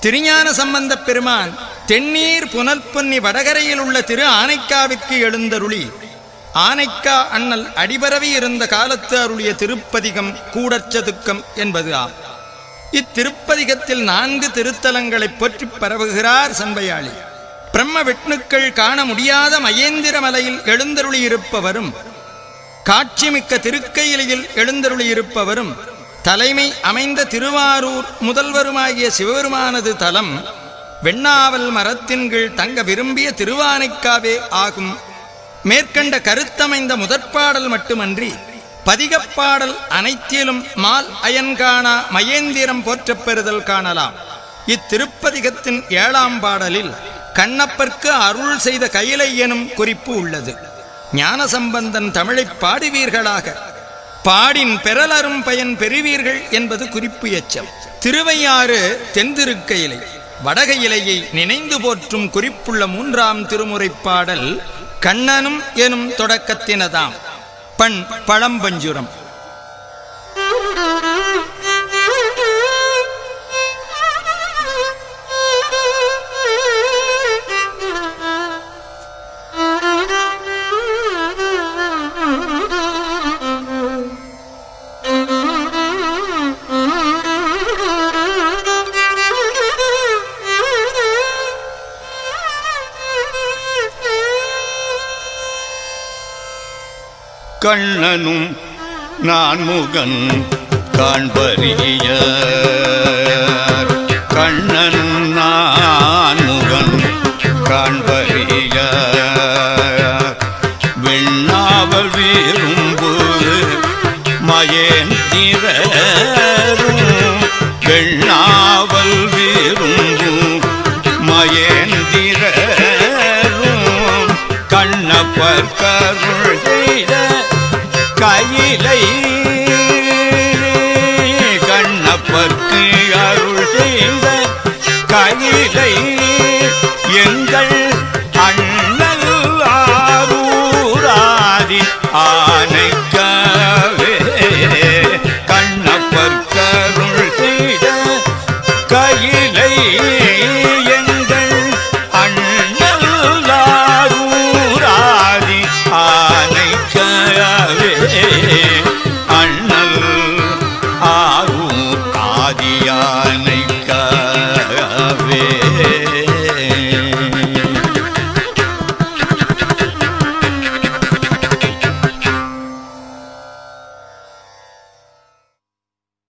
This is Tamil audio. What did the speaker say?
திருஞான சம்பந்தப் பெருமான் தென்னீர் புனல்பொன்னி வடகரையில் உள்ள திரு ஆனைக்காவிற்கு எழுந்தருளி. ஆனைக்கா அண்ணல் அடிபரவி இருந்த காலத்து அருளிய திருப்பதிகம் கூடச்சதுக்கம் என்பது ஆம். இத்திருப்பதிகத்தில் நான்கு திருத்தலங்களைப் போற்றிப் பரவுகிறார் சண்பையாளி பிரம்ம விஷ்ணுக்கள் காண முடியாத மகேந்திர மலையில் எழுந்தருளியிருப்பவரும் காட்சிமிக்க திருக்கையிலையில் எழுந்தருளியிருப்பவரும் தலைமை அமைந்த திருவாரூர் முதல்வருமாகிய சிவபெருமானது தலம் வெண்ணாவல் மரத்தின்கீழ் தங்க விரும்பிய திருவானைக்காவே ஆகும். மேற்கண்ட கருத்தமைந்த முதற்பாடல் மட்டுமன்றி பதிகப்பாடல் அனைத்திலும் மால் அயன்காணா மயேந்திரம் போற்றப் பெறுதல் காணலாம். இத்திருப்பதிகத்தின் ஏழாம் பாடலில் கண்ணப்பர்க்கு அருள் செய்த கையிலை எனும் குறிப்பு உள்ளது. ஞானசம்பந்தன் தமிழைப் பாடுவீர்களாக. பாடின் பெறலரும் பயன் பெறுவீர்கள் என்பது குறிப்பு எச்சம். திருவையாறு தென்திருக்கையிலை வடகையிலையை நினைந்து போற்றும் குறிப்புள்ள மூன்றாம் திருமுறைப் பாடல் கண்ணனும் எனும் தொடக்கத்தினதாம். பண் பழம்பஞ்சுரம். கண்ணனும் நான் முகன் காண்பறிய கண்ணனும் நான் முகன் காண்பறிய வெண்ணாவல் வீரும்பு மயேந்திரரும் வெண்ணாவல் வீரும்பு மயேந்திரரும் கண்ணப்பர் கருள் செய்த கையிலை கண்ணப்பர்க்கு அருள் செய்த கையிலை எங்கள்